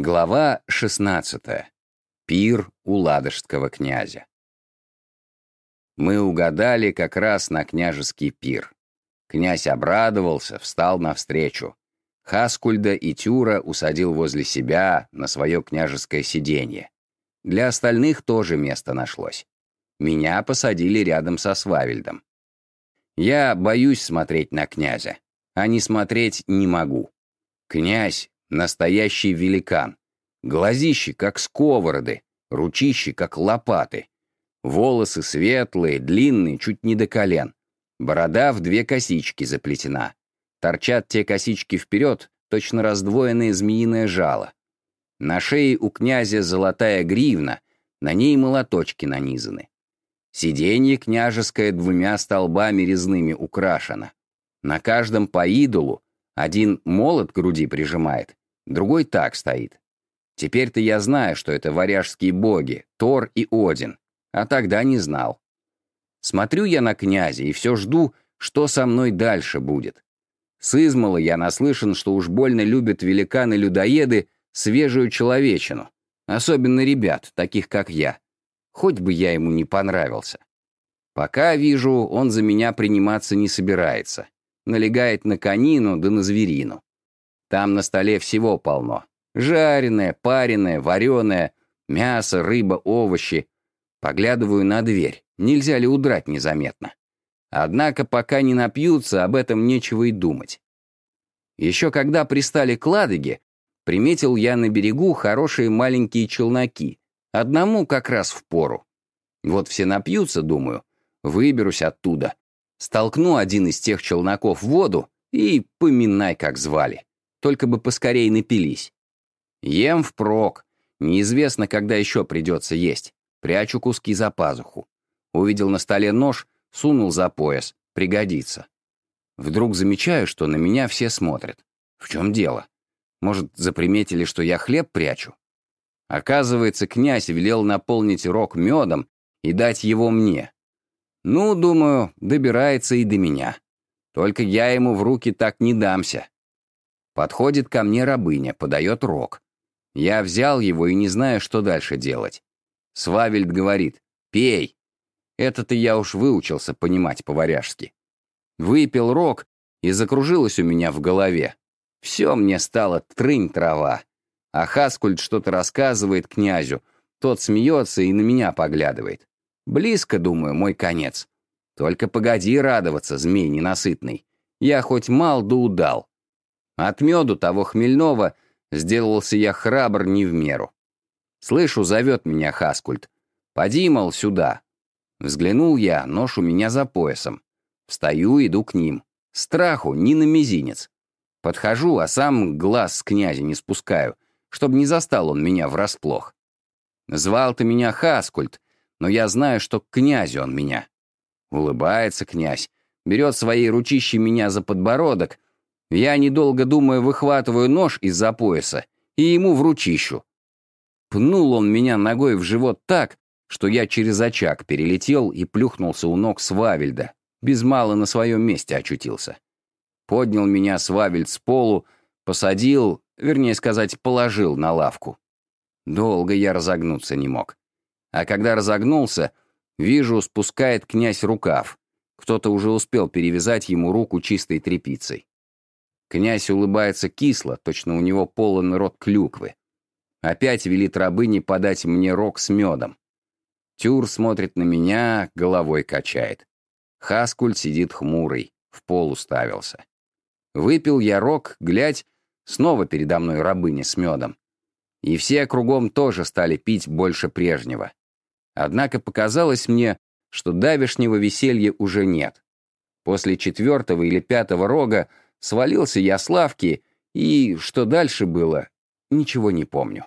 Глава 16. Пир у ладожского князя. Мы угадали как раз на княжеский пир. Князь обрадовался, встал навстречу. Хаскульда и Тюра усадил возле себя на свое княжеское сиденье. Для остальных тоже место нашлось. Меня посадили рядом со Свавельдом. Я боюсь смотреть на князя, а не смотреть не могу. Князь Настоящий великан. Глазищи, как сковороды, ручищи, как лопаты. Волосы светлые, длинные, чуть не до колен. Борода в две косички заплетена. Торчат те косички вперед, точно раздвоенное змеиное жало. На шее у князя золотая гривна, на ней молоточки нанизаны. Сиденье княжеское двумя столбами резными украшено. На каждом по идолу один молот к груди прижимает, другой так стоит. Теперь-то я знаю, что это варяжские боги, Тор и Один, а тогда не знал. Смотрю я на князя и все жду, что со мной дальше будет. С измала я наслышан, что уж больно любят великаны-людоеды свежую человечину, особенно ребят, таких как я. Хоть бы я ему не понравился. Пока вижу, он за меня приниматься не собирается. Налегает на конину да на зверину. Там на столе всего полно. Жареное, пареное, вареное, мясо, рыба, овощи. Поглядываю на дверь. Нельзя ли удрать незаметно? Однако пока не напьются, об этом нечего и думать. Еще когда пристали к Ладоге, приметил я на берегу хорошие маленькие челноки. Одному как раз в пору. Вот все напьются, думаю, выберусь оттуда. Столкну один из тех челноков в воду и поминай, как звали. Только бы поскорей напились. Ем впрок. Неизвестно, когда еще придется есть. Прячу куски за пазуху. Увидел на столе нож, сунул за пояс. Пригодится. Вдруг замечаю, что на меня все смотрят. В чем дело? Может, заприметили, что я хлеб прячу? Оказывается, князь велел наполнить рог медом и дать его мне. Ну, думаю, добирается и до меня. Только я ему в руки так не дамся. Подходит ко мне рабыня, подает рог. Я взял его и не знаю, что дальше делать. Свавельд говорит «Пей». Это-то я уж выучился понимать по-варяжски. Выпил рог, и закружилось у меня в голове. Все мне стало трынь трава. А Хаскульд что-то рассказывает князю, тот смеется и на меня поглядывает. Близко, думаю, мой конец. Только погоди радоваться, змей ненасытный. Я хоть мал да удал. От меду того хмельного сделался я храбр не в меру. Слышу, зовет меня Хаскульт. «Поди, мол, сюда». Взглянул я, нож у меня за поясом. Встаю, иду к ним. Страху ни на мизинец. Подхожу, а сам глаз с князя не спускаю, чтобы не застал он меня врасплох. Звал ты меня Хаскульт, но я знаю, что к князю он меня. Улыбается князь, берет своей ручищей меня за подбородок, я, недолго думая, выхватываю нож из-за пояса и ему в. Пнул он меня ногой в живот так, что я через очаг перелетел и плюхнулся у ног Свавельда, без мало на своем месте очутился. Поднял меня Свавельд с полу, посадил, вернее сказать, положил на лавку. Долго я разогнуться не мог. А когда разогнулся, вижу, спускает князь рукав. Кто-то уже успел перевязать ему руку чистой тряпицей. Князь улыбается кисло, точно у него полон рот клюквы. Опять велит рабыне подать мне рог с медом. Тюр смотрит на меня, головой качает. Хаскуль сидит хмурый, в пол уставился. Выпил я рог, глядь, снова передо мной рабыня с медом. И все кругом тоже стали пить больше прежнего. Однако показалось мне, что давешнего веселья уже нет. После четвертого или пятого рога Свалился я с лавки, и что дальше было, ничего не помню.